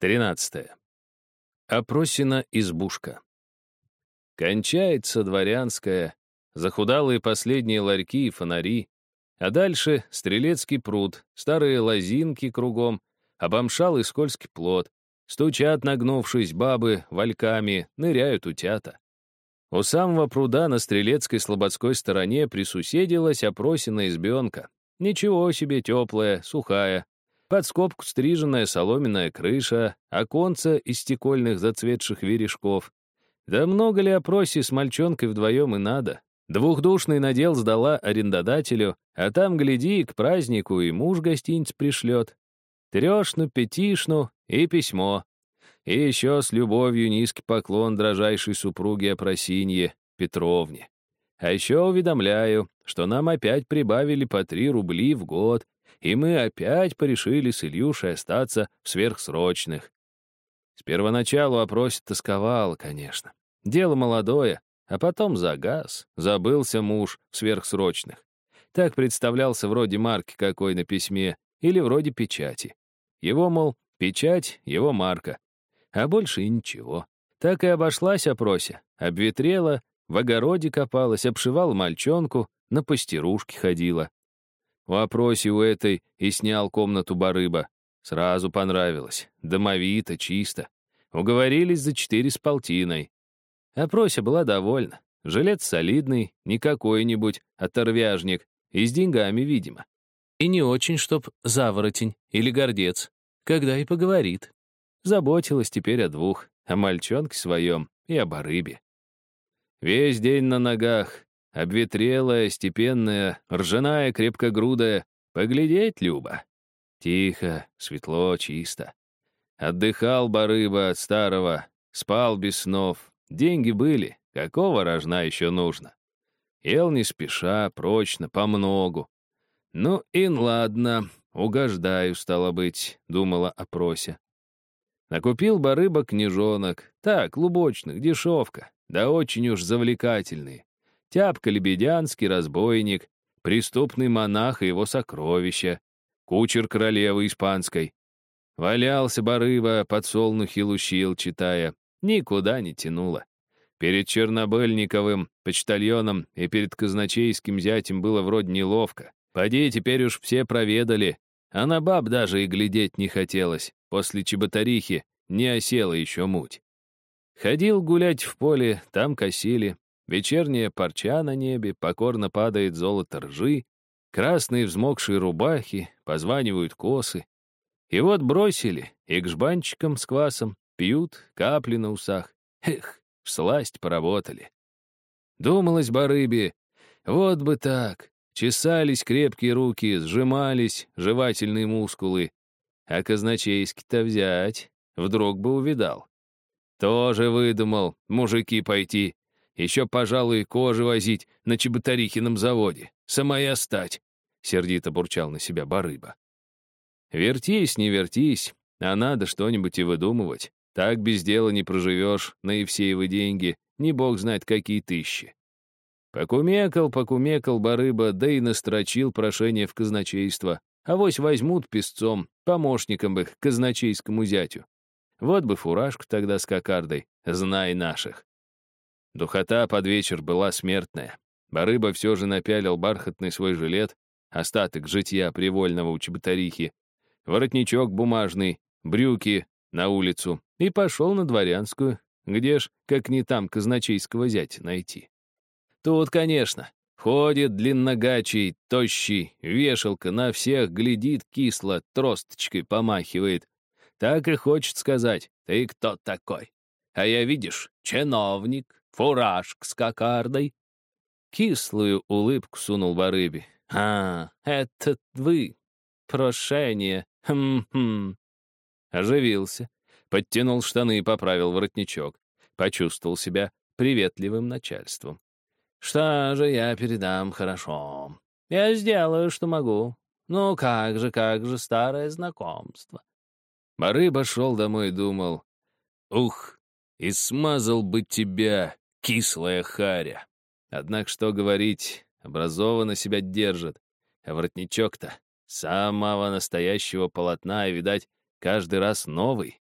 13. Опросина избушка. Кончается дворянская, захудалые последние ларьки и фонари, а дальше стрелецкий пруд, старые лозинки кругом, обомшалый скользкий плод, стучат, нагнувшись, бабы вальками, ныряют утята. У самого пруда на стрелецкой слободской стороне присуседилась опросина избенка. Ничего себе теплая, сухая, под скобку стриженная соломенная крыша, оконца из стекольных зацветших верешков. Да много ли опроси с мальчонкой вдвоем и надо? Двухдушный надел сдала арендодателю, а там, гляди, к празднику и муж гостинец пришлет. Трешну, пятишну и письмо. И еще с любовью низкий поклон дрожайшей супруге Опросинье Петровне. А еще уведомляю, что нам опять прибавили по три рубли в год и мы опять порешили с Ильюшей остаться в сверхсрочных. С первоначалу опросе тосковал, конечно. Дело молодое, а потом загаз, забылся муж в сверхсрочных. Так представлялся вроде марки какой на письме или вроде печати. Его, мол, печать, его марка. А больше и ничего. Так и обошлась опросе. Обветрела, в огороде копалась, обшивала мальчонку, на пастерушке ходила. В опросе у этой и снял комнату барыба. Сразу понравилось. Домовито, чисто. Уговорились за четыре с полтиной. Опрося была довольна. Жилет солидный, не какой-нибудь, а торвяжник. И с деньгами, видимо. И не очень, чтоб заворотень или гордец. Когда и поговорит. Заботилась теперь о двух, о мальчонке своем и о барыбе. Весь день на ногах, Обветрелая, степенная, ржаная, крепкогрудая. Поглядеть, Люба. Тихо, светло, чисто. Отдыхал барыба от старого, спал без снов. Деньги были, какого рожна еще нужно? Ел не спеша, прочно, помногу. Ну, и ладно, угождаю, стало быть, думала о просе. Накупил барыба книжонок, так, лубочных, дешевка, да очень уж завлекательные. Тяпка Лебедянский, разбойник, преступный монах и его сокровища, кучер королевы испанской. Валялся барыба, подсолнухи лущил, читая. Никуда не тянуло. Перед Чернобыльниковым, почтальоном и перед казначейским зятем было вроде неловко. Поди, теперь уж все проведали, а на баб даже и глядеть не хотелось. После чеботарихи не осела еще муть. Ходил гулять в поле, там косили, Вечерняя парча на небе, покорно падает золото ржи, красные взмокшие рубахи, позванивают косы. И вот бросили, и к жбанчикам с квасом пьют, капли на усах. Эх, всласть поработали. Думалось барыбе, вот бы так. Чесались крепкие руки, сжимались жевательные мускулы. А казначейский-то взять, вдруг бы увидал. Тоже выдумал мужики пойти еще, пожалуй, кожи возить на Чеботарихином заводе. Самая стать!» — сердито бурчал на себя барыба. «Вертись, не вертись, а надо что-нибудь и выдумывать. Так без дела не проживешь на Евсеевы деньги, не бог знает какие тысячи». Покумекал, покумекал барыба, да и настрочил прошение в казначейство. Авось возьмут песцом, помощником к казначейскому зятю. Вот бы фуражку тогда с кокардой, знай наших. Духота под вечер была смертная. Барыба все же напялил бархатный свой жилет, остаток житья привольного у чеботарихи, воротничок бумажный, брюки на улицу и пошел на дворянскую, где ж, как не там, казначейского зятя найти. Тут, конечно, ходит длинногачий, тощий, вешалка, на всех глядит кисло, тросточкой помахивает. Так и хочет сказать, ты кто такой? А я, видишь, чиновник, фуражка с кокардой. Кислую улыбку сунул Барыби. «А, это вы. Прошение. Хм-хм». Оживился, подтянул штаны и поправил воротничок. Почувствовал себя приветливым начальством. «Что же я передам хорошо? Я сделаю, что могу. Ну как же, как же старое знакомство». Барыба шел домой и думал, «Ух, и смазал бы тебя, Кислая харя. Однако, что говорить, образованно себя держит. А воротничок-то самого настоящего полотна, и, видать, каждый раз новый.